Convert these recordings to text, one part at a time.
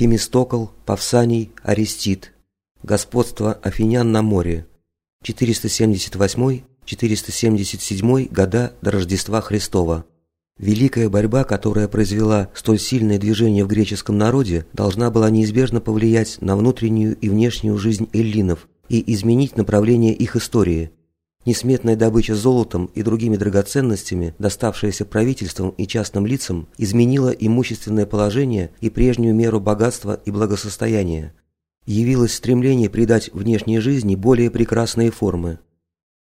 Фемистокл, Павсаний, Арестит. Господство афинян на море. 478-477 года до Рождества Христова. Великая борьба, которая произвела столь сильное движение в греческом народе, должна была неизбежно повлиять на внутреннюю и внешнюю жизнь эллинов и изменить направление их истории. Несметная добыча золотом и другими драгоценностями, доставшаяся правительствам и частным лицам, изменила имущественное положение и прежнюю меру богатства и благосостояния. Явилось стремление придать внешней жизни более прекрасные формы.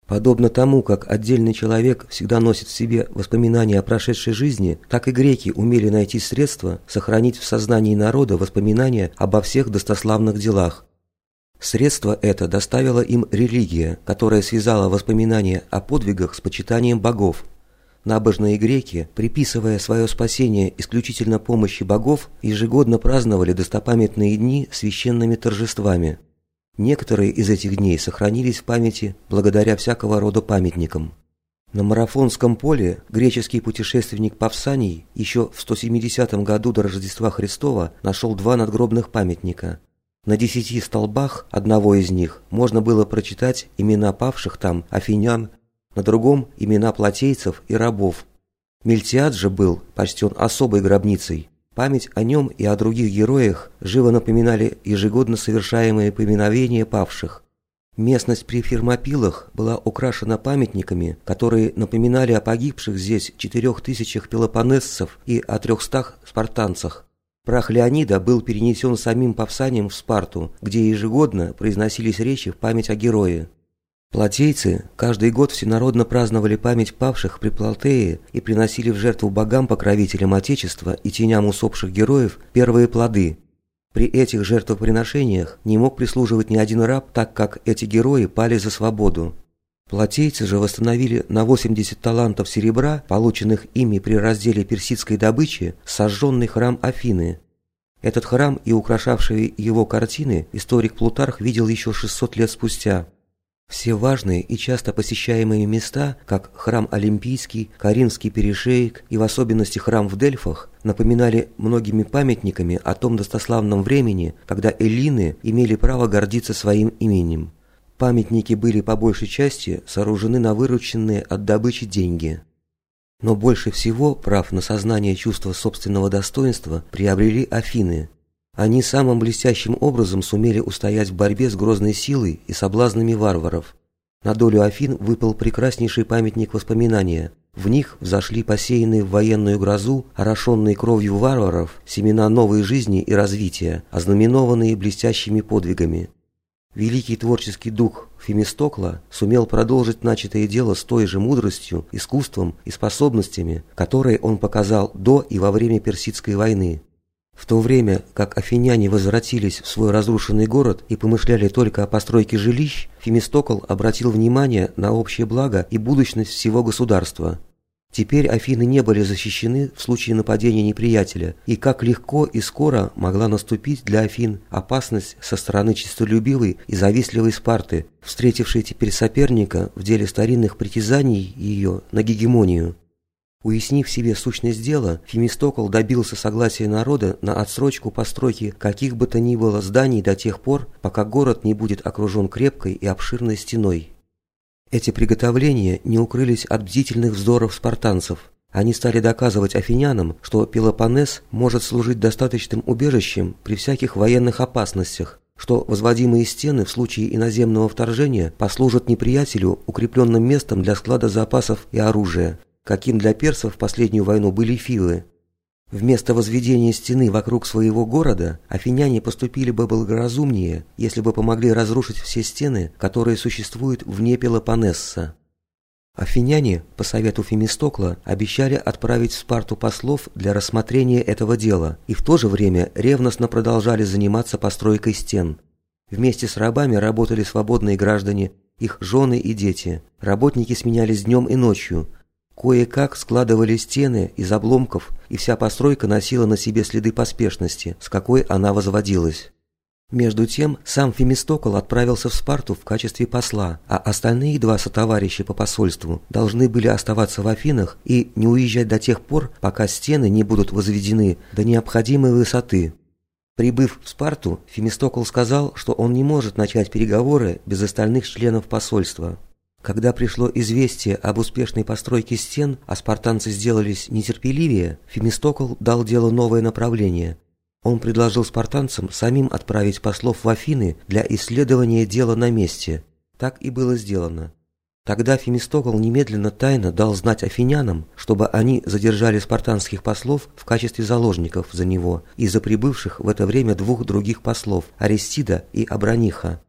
Подобно тому, как отдельный человек всегда носит в себе воспоминания о прошедшей жизни, так и греки умели найти средства сохранить в сознании народа воспоминания обо всех достославных делах, Средство это доставила им религия, которая связала воспоминания о подвигах с почитанием богов. Набожные греки, приписывая свое спасение исключительно помощи богов, ежегодно праздновали достопамятные дни священными торжествами. Некоторые из этих дней сохранились в памяти благодаря всякого рода памятникам. На марафонском поле греческий путешественник Павсаний еще в 170 году до Рождества Христова нашел два надгробных памятника на десяти столбах одного из них можно было прочитать имена павших там афинян, на другом – имена плотейцев и рабов. Мельтиад же был почтен особой гробницей. Память о нем и о других героях живо напоминали ежегодно совершаемые поминовения павших. Местность при Фермопилах была украшена памятниками, которые напоминали о погибших здесь четырех тысячах пелопонесцев и о трехстах спартанцах. Прах Леонида был перенесен самим Павсанием в Спарту, где ежегодно произносились речи в память о герое. Платейцы каждый год всенародно праздновали память павших при Платее и приносили в жертву богам-покровителям Отечества и теням усопших героев первые плоды. При этих жертвоприношениях не мог прислуживать ни один раб, так как эти герои пали за свободу. Платейцы же восстановили на 80 талантов серебра, полученных ими при разделе персидской добычи, сожженный храм Афины. Этот храм и украшавшие его картины историк Плутарх видел еще 600 лет спустя. Все важные и часто посещаемые места, как храм Олимпийский, Каринский перешеек и в особенности храм в Дельфах, напоминали многими памятниками о том достославном времени, когда эллины имели право гордиться своим именем. Памятники были по большей части сооружены на вырученные от добычи деньги. Но больше всего прав на сознание чувства собственного достоинства приобрели Афины. Они самым блестящим образом сумели устоять в борьбе с грозной силой и соблазнами варваров. На долю Афин выпал прекраснейший памятник воспоминания. В них взошли посеянные в военную грозу, орошенные кровью варваров, семена новой жизни и развития, ознаменованные блестящими подвигами. Великий творческий дух Фемистокла сумел продолжить начатое дело с той же мудростью, искусством и способностями, которые он показал до и во время Персидской войны. В то время, как афиняне возвратились в свой разрушенный город и помышляли только о постройке жилищ, Фемистокл обратил внимание на общее благо и будущность всего государства. Теперь Афины не были защищены в случае нападения неприятеля, и как легко и скоро могла наступить для Афин опасность со стороны честолюбивой и завистливой Спарты, встретившей теперь соперника в деле старинных притязаний ее на гегемонию. Уяснив себе сущность дела, Фемистокл добился согласия народа на отсрочку постройки каких бы то ни было зданий до тех пор, пока город не будет окружен крепкой и обширной стеной. Эти приготовления не укрылись от бдительных вздоров спартанцев. Они стали доказывать афинянам, что Пелопоннес может служить достаточным убежищем при всяких военных опасностях, что возводимые стены в случае иноземного вторжения послужат неприятелю укрепленным местом для склада запасов и оружия, каким для персов в последнюю войну были филы. Вместо возведения стены вокруг своего города, афиняне поступили бы благоразумнее, если бы помогли разрушить все стены, которые существуют вне Пелопоннеса. Афиняне, по совету Фемистокла, обещали отправить в Спарту послов для рассмотрения этого дела и в то же время ревностно продолжали заниматься постройкой стен. Вместе с рабами работали свободные граждане, их жены и дети. Работники сменялись днем и ночью, Кое-как складывали стены из обломков, и вся постройка носила на себе следы поспешности, с какой она возводилась. Между тем, сам Фемистокл отправился в Спарту в качестве посла, а остальные два сотоварища по посольству должны были оставаться в Афинах и не уезжать до тех пор, пока стены не будут возведены до необходимой высоты. Прибыв в Спарту, Фемистокл сказал, что он не может начать переговоры без остальных членов посольства. Когда пришло известие об успешной постройке стен, а спартанцы сделались нетерпеливее, Фемистокл дал делу новое направление. Он предложил спартанцам самим отправить послов в Афины для исследования дела на месте. Так и было сделано. Тогда Фемистокл немедленно тайно дал знать афинянам, чтобы они задержали спартанских послов в качестве заложников за него и за прибывших в это время двух других послов – Аристида и Абраниха.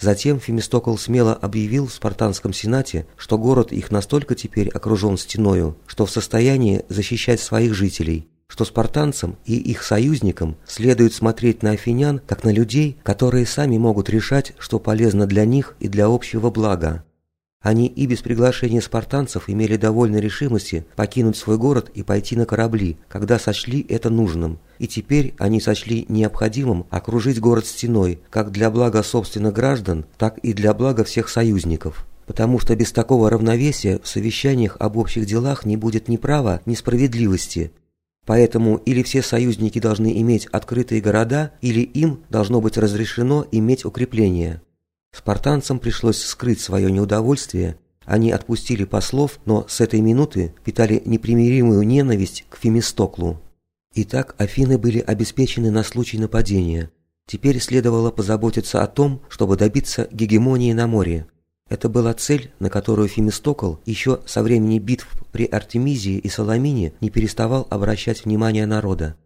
Затем Фемистокл смело объявил в спартанском сенате, что город их настолько теперь окружен стеною, что в состоянии защищать своих жителей, что спартанцам и их союзникам следует смотреть на афинян как на людей, которые сами могут решать, что полезно для них и для общего блага. Они и без приглашения спартанцев имели довольно решимости покинуть свой город и пойти на корабли, когда сочли это нужным, и теперь они сочли необходимым окружить город стеной, как для блага собственных граждан, так и для блага всех союзников. Потому что без такого равновесия в совещаниях об общих делах не будет ни права, ни справедливости. Поэтому или все союзники должны иметь открытые города, или им должно быть разрешено иметь укрепления. Спартанцам пришлось скрыть свое неудовольствие, они отпустили послов, но с этой минуты питали непримиримую ненависть к Фемистоклу. Итак, Афины были обеспечены на случай нападения. Теперь следовало позаботиться о том, чтобы добиться гегемонии на море. Это была цель, на которую Фемистокл еще со времени битв при Артемизии и Соломине не переставал обращать внимание народа.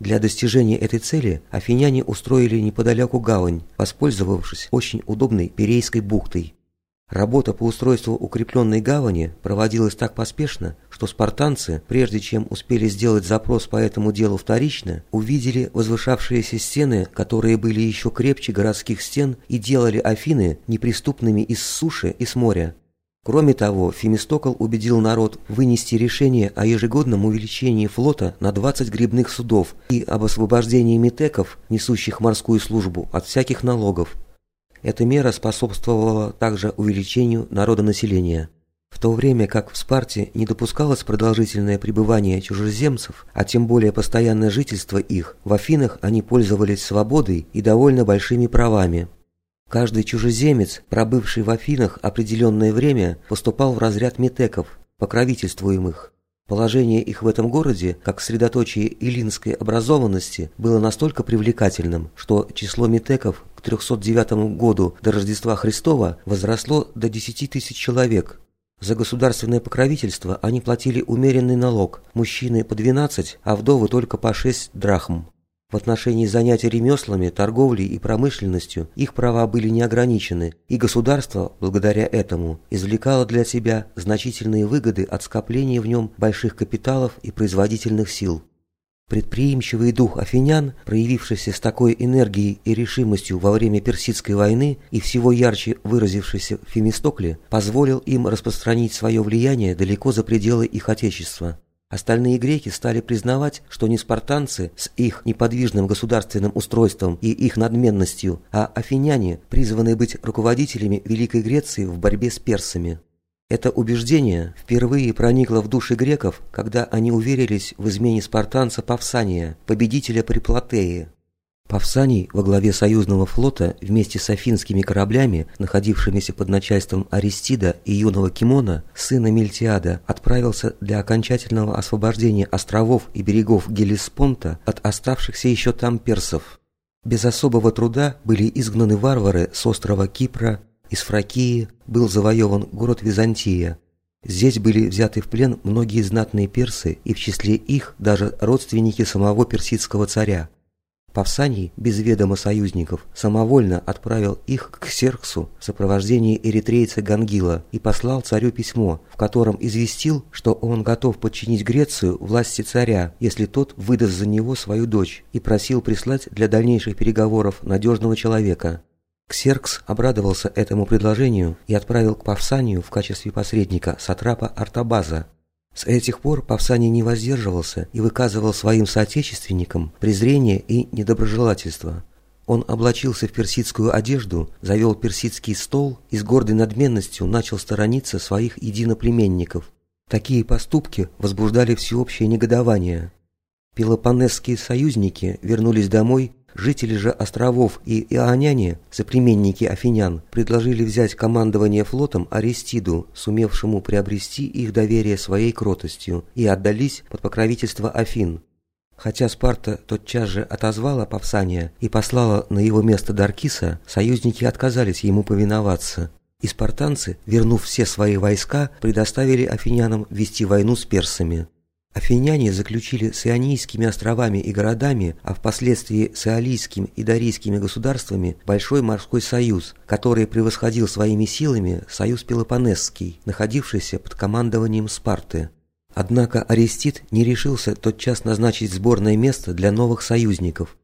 Для достижения этой цели афиняне устроили неподалеку гавань, воспользовавшись очень удобной Перейской бухтой. Работа по устройству укрепленной гавани проводилась так поспешно, что спартанцы, прежде чем успели сделать запрос по этому делу вторично, увидели возвышавшиеся стены, которые были еще крепче городских стен и делали Афины неприступными из суши и с моря. Кроме того, Фемистокл убедил народ вынести решение о ежегодном увеличении флота на 20 грибных судов и об освобождении метеков, несущих морскую службу, от всяких налогов. Эта мера способствовала также увеличению народонаселения. В то время как в Спарте не допускалось продолжительное пребывание чужеземцев, а тем более постоянное жительство их, в Афинах они пользовались свободой и довольно большими правами. Каждый чужеземец, пробывший в Афинах определенное время, поступал в разряд метеков, покровительствуемых. Положение их в этом городе, как средоточие илинской образованности, было настолько привлекательным, что число метеков к 309 году до Рождества Христова возросло до 10 тысяч человек. За государственное покровительство они платили умеренный налог, мужчины по 12, а вдовы только по 6 драхм. В отношении занятий ремеслами, торговлей и промышленностью их права были не ограничены, и государство, благодаря этому, извлекало для себя значительные выгоды от скопления в нем больших капиталов и производительных сил. Предприимчивый дух афинян, проявившийся с такой энергией и решимостью во время Персидской войны и всего ярче выразившийся в Фемистокле, позволил им распространить свое влияние далеко за пределы их отечества. Остальные греки стали признавать, что не спартанцы с их неподвижным государственным устройством и их надменностью, а афиняне, призванные быть руководителями Великой Греции в борьбе с персами. Это убеждение впервые проникло в души греков, когда они уверились в измене спартанца Павсания, победителя при Платее. Павсаний во главе союзного флота вместе с афинскими кораблями, находившимися под начальством Аристида и юного Кимона, сына Мельтиада, отправился для окончательного освобождения островов и берегов Гелиспонта от оставшихся еще там персов. Без особого труда были изгнаны варвары с острова Кипра, из Фракии был завоеван город Византия. Здесь были взяты в плен многие знатные персы и в числе их даже родственники самого персидского царя. Павсаний, без ведома союзников, самовольно отправил их к Серксу в сопровождении эритрейца Гангила и послал царю письмо, в котором известил, что он готов подчинить Грецию власти царя, если тот выдаст за него свою дочь, и просил прислать для дальнейших переговоров надежного человека. Ксеркс обрадовался этому предложению и отправил к Павсанию в качестве посредника сатрапа Артабаза, с этих пор Павсаний не воздерживался и выказывал своим соотечественникам презрение и недоброжелательство. Он облачился в персидскую одежду, завел персидский стол и с гордой надменностью начал сторониться своих единоплеменников. Такие поступки возбуждали всеобщее негодование. Пелопонесские союзники вернулись домой Жители же островов и ионяне, соплеменники афинян, предложили взять командование флотом Аристиду, сумевшему приобрести их доверие своей кротостью, и отдались под покровительство Афин. Хотя Спарта тотчас же отозвала Павсания и послала на его место Даркиса, союзники отказались ему повиноваться. И спартанцы, вернув все свои войска, предоставили афинянам вести войну с персами. Афиняне заключили с Ионийскими островами и городами, а впоследствии с Иолийским и Дарийскими государствами большой морской союз, который превосходил своими силами союз Пелопонесский, находившийся под командованием Спарты. Однако Арестит не решился тотчас назначить сборное место для новых союзников,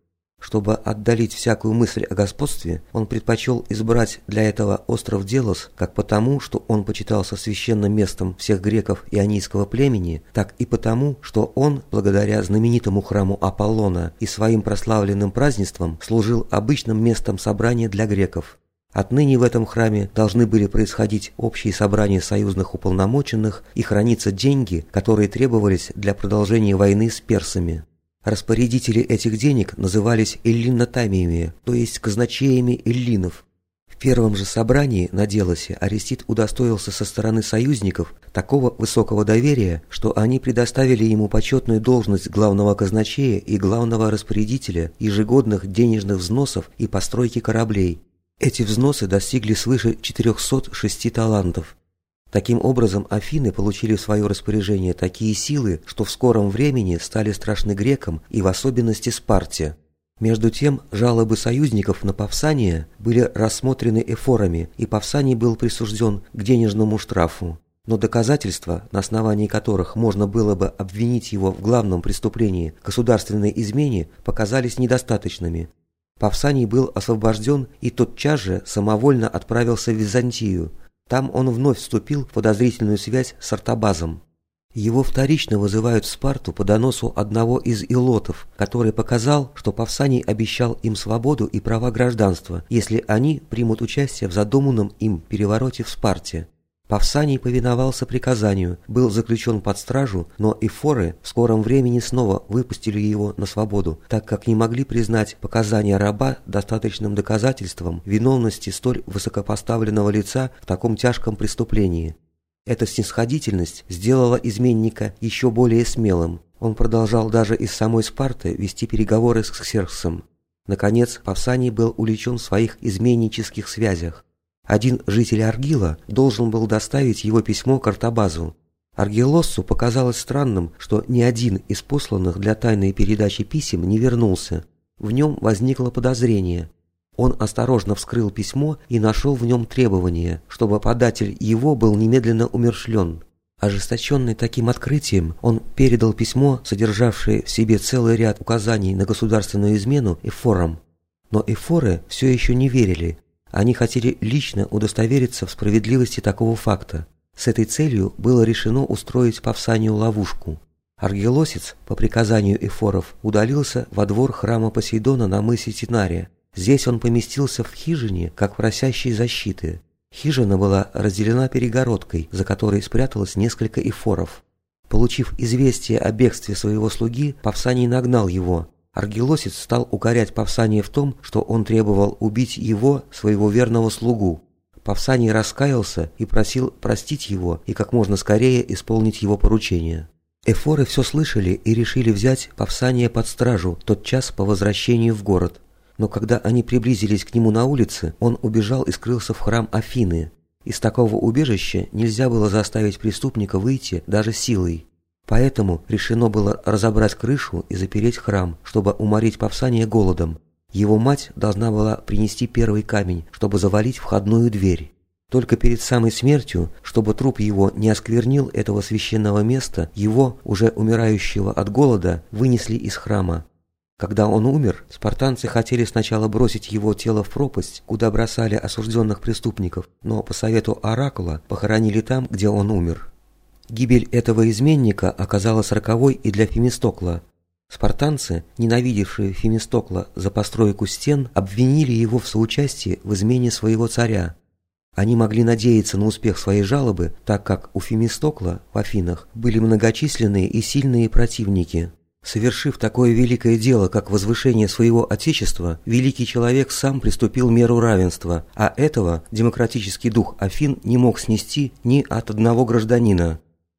чтобы отдалить всякую мысль о господстве, он предпочел избрать для этого остров Делос как потому, что он почитался священным местом всех греков ионийского племени, так и потому, что он, благодаря знаменитому храму Аполлона и своим прославленным празднествам, служил обычным местом собрания для греков. Отныне в этом храме должны были происходить общие собрания союзных уполномоченных и храниться деньги, которые требовались для продолжения войны с персами. Распорядители этих денег назывались эллинотамиями, то есть казначеями эллинов. В первом же собрании на Делосе Арестит удостоился со стороны союзников такого высокого доверия, что они предоставили ему почетную должность главного казначея и главного распорядителя ежегодных денежных взносов и постройки кораблей. Эти взносы достигли свыше 406 талантов. Таким образом, Афины получили в свое распоряжение такие силы, что в скором времени стали страшны грекам и в особенности Спарте. Между тем, жалобы союзников на Павсания были рассмотрены эфорами, и Павсаний был присужден к денежному штрафу. Но доказательства, на основании которых можно было бы обвинить его в главном преступлении государственной измене, показались недостаточными. Павсаний был освобожден и тотчас же самовольно отправился в Византию – там он вновь вступил в подозрительную связь с Артабазом. Его вторично вызывают в Спарту по доносу одного из илотов, который показал, что Павсаний обещал им свободу и права гражданства, если они примут участие в задуманном им перевороте в Спарте. Павсаний повиновался приказанию, был заключен под стражу, но эфоры в скором времени снова выпустили его на свободу, так как не могли признать показания раба достаточным доказательством виновности столь высокопоставленного лица в таком тяжком преступлении. Эта снисходительность сделала изменника еще более смелым. Он продолжал даже из самой Спарты вести переговоры с Ксерксом. Наконец, Павсаний был увлечен в своих изменнических связях. Один житель Аргила должен был доставить его письмо к Артабазу. Аргилоссу показалось странным, что ни один из посланных для тайной передачи писем не вернулся. В нем возникло подозрение. Он осторожно вскрыл письмо и нашел в нем требование, чтобы податель его был немедленно умершлен. Ожесточенный таким открытием, он передал письмо, содержавшее в себе целый ряд указаний на государственную измену, эфорам. Но эфоры все еще не верили, они хотели лично удостовериться в справедливости такого факта. С этой целью было решено устроить Павсанию ловушку. Аргелосец, по приказанию эфоров, удалился во двор храма Посейдона на мысе Тинария. Здесь он поместился в хижине, как просящий защиты. Хижина была разделена перегородкой, за которой спряталось несколько эфоров. Получив известие о бегстве своего слуги, Павсаний нагнал его, Аргелосец стал укорять Павсания в том, что он требовал убить его, своего верного слугу. Павсаний раскаялся и просил простить его и как можно скорее исполнить его поручение. Эфоры все слышали и решили взять Павсания под стражу тот час по возвращению в город. Но когда они приблизились к нему на улице, он убежал и скрылся в храм Афины. Из такого убежища нельзя было заставить преступника выйти даже силой. Поэтому решено было разобрать крышу и запереть храм, чтобы уморить Павсания голодом. Его мать должна была принести первый камень, чтобы завалить входную дверь. Только перед самой смертью, чтобы труп его не осквернил этого священного места, его, уже умирающего от голода, вынесли из храма. Когда он умер, спартанцы хотели сначала бросить его тело в пропасть, куда бросали осужденных преступников, но по совету Оракула похоронили там, где он умер. Гибель этого изменника оказалась роковой и для Фемистокла. Спартанцы, ненавидевшие Фемистокла за постройку стен, обвинили его в соучастии в измене своего царя. Они могли надеяться на успех своей жалобы, так как у Фемистокла в Афинах были многочисленные и сильные противники. Совершив такое великое дело, как возвышение своего Отечества, великий человек сам приступил меру равенства, а этого демократический дух Афин не мог снести ни от одного гражданина.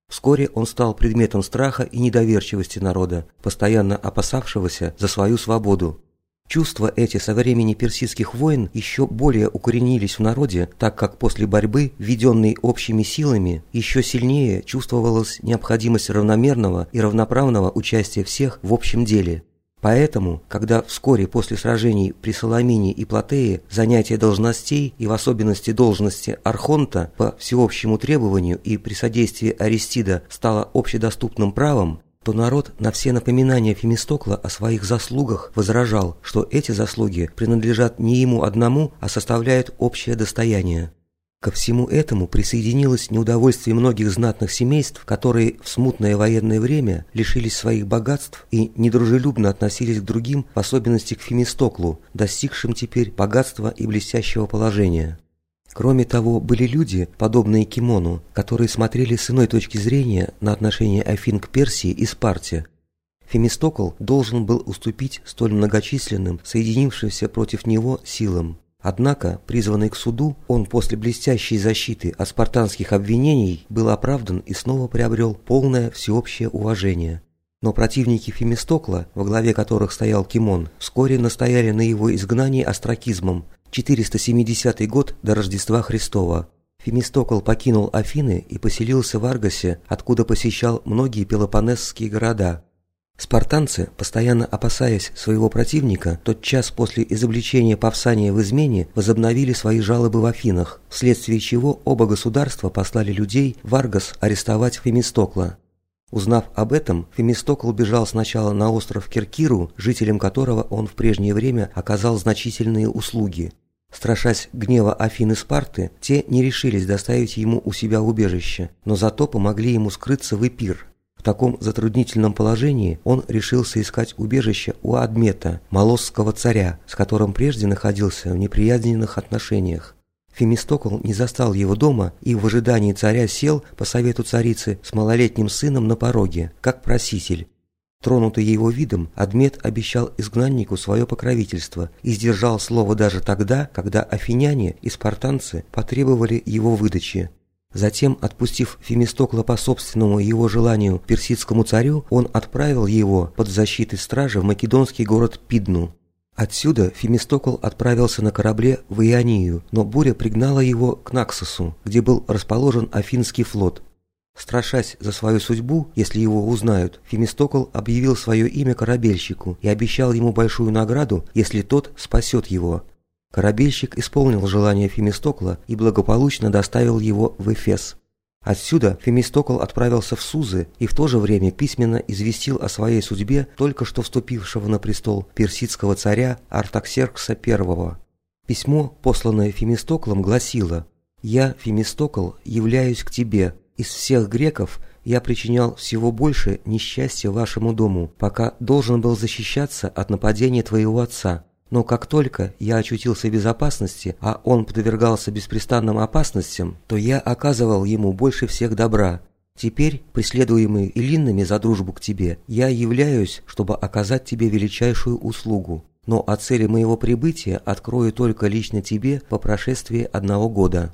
Вскоре он стал предметом страха и недоверчивости народа, постоянно опасавшегося за свою свободу. Чувства эти со времени персидских войн еще более укоренились в народе, так как после борьбы, введенной общими силами, еще сильнее чувствовалась необходимость равномерного и равноправного участия всех в общем деле. Поэтому, когда вскоре после сражений при Соломине и Платее занятие должностей и в особенности должности архонта по всеобщему требованию и при содействии Аристида стало общедоступным правом, то народ на все напоминания Фемистокла о своих заслугах возражал, что эти заслуги принадлежат не ему одному, а составляют общее достояние. Ко всему этому присоединилось неудовольствие многих знатных семейств, которые в смутное военное время лишились своих богатств и недружелюбно относились к другим, в особенности к Фемистоклу, достигшим теперь богатства и блестящего положения. Кроме того, были люди, подобные Кимону, которые смотрели с иной точки зрения на отношение Афин к Персии и Спарте. Фемистокл должен был уступить столь многочисленным, соединившимся против него силам. Однако, призванный к суду, он после блестящей защиты от спартанских обвинений был оправдан и снова приобрел полное всеобщее уважение. Но противники Фемистокла, во главе которых стоял Кимон, вскоре настояли на его изгнании остракизмом, 470 год до Рождества Христова. Фемистокл покинул Афины и поселился в Аргосе, откуда посещал многие пелопонесские города. Спартанцы, постоянно опасаясь своего противника, тот час после изобличения Павсания в измене возобновили свои жалобы в Афинах, вследствие чего оба государства послали людей в Аргос арестовать Фемистокла. Узнав об этом, Фемистокл бежал сначала на остров Киркиру, жителям которого он в прежнее время оказал значительные услуги. Страшась гнева Афин и Спарты, те не решились доставить ему у себя убежище, но зато помогли ему скрыться в Эпир. В таком затруднительном положении он решился искать убежище у Адмета, молосского царя, с которым прежде находился в неприязненных отношениях. Фемистокл не застал его дома и в ожидании царя сел по совету царицы с малолетним сыном на пороге, как проситель. Тронутый его видом, Адмет обещал изгнаннику свое покровительство и сдержал слово даже тогда, когда афиняне и спартанцы потребовали его выдачи. Затем, отпустив Фемистокла по собственному его желанию персидскому царю, он отправил его под защитой стражи в македонский город Пидну. Отсюда Фемистокл отправился на корабле в Ионию, но буря пригнала его к Наксосу, где был расположен Афинский флот. Страшась за свою судьбу, если его узнают, Фемистокл объявил свое имя корабельщику и обещал ему большую награду, если тот спасет его. Корабельщик исполнил желание Фемистокла и благополучно доставил его в Эфес. Отсюда Фемистокл отправился в Сузы и в то же время письменно известил о своей судьбе только что вступившего на престол персидского царя Артаксеркса I. Письмо, посланное Фемистоклом, гласило «Я, Фемистокл, являюсь к тебе. Из всех греков я причинял всего больше несчастья вашему дому, пока должен был защищаться от нападения твоего отца. Но как только я очутился в безопасности, а он подвергался беспрестанным опасностям, то я оказывал ему больше всех добра. Теперь, преследуемый Илинными за дружбу к тебе, я являюсь, чтобы оказать тебе величайшую услугу. Но о цели моего прибытия открою только лично тебе по прошествии одного года.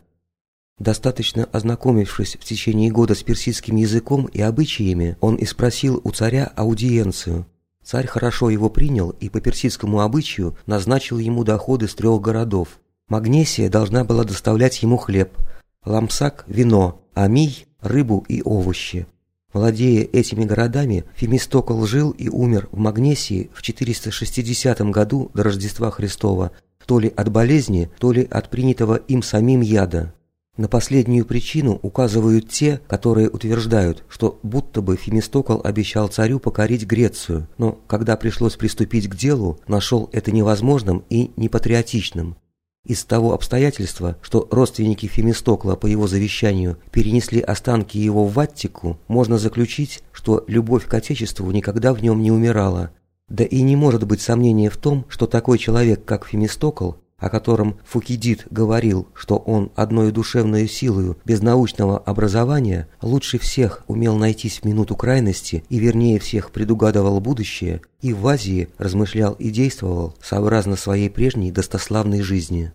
Достаточно ознакомившись в течение года с персидским языком и обычаями, он и спросил у царя аудиенцию, Царь хорошо его принял и по персидскому обычаю назначил ему доходы с трех городов. Магнесия должна была доставлять ему хлеб, Ламсак – вино, Амий – рыбу и овощи. Владея этими городами, Фемистокл жил и умер в Магнесии в 460 году до Рождества Христова, то ли от болезни, то ли от принятого им самим яда. На последнюю причину указывают те, которые утверждают, что будто бы Фемистокл обещал царю покорить Грецию, но когда пришлось приступить к делу, нашел это невозможным и непатриотичным. Из того обстоятельства, что родственники Фемистокла по его завещанию перенесли останки его в Аттику, можно заключить, что любовь к Отечеству никогда в нем не умирала. Да и не может быть сомнения в том, что такой человек, как Фемистокл, о котором Фукидид говорил, что он одной душевной силою без научного образования лучше всех умел найтись в минуту крайности и вернее всех предугадывал будущее, и в Азии размышлял и действовал сообразно своей прежней достославной жизни.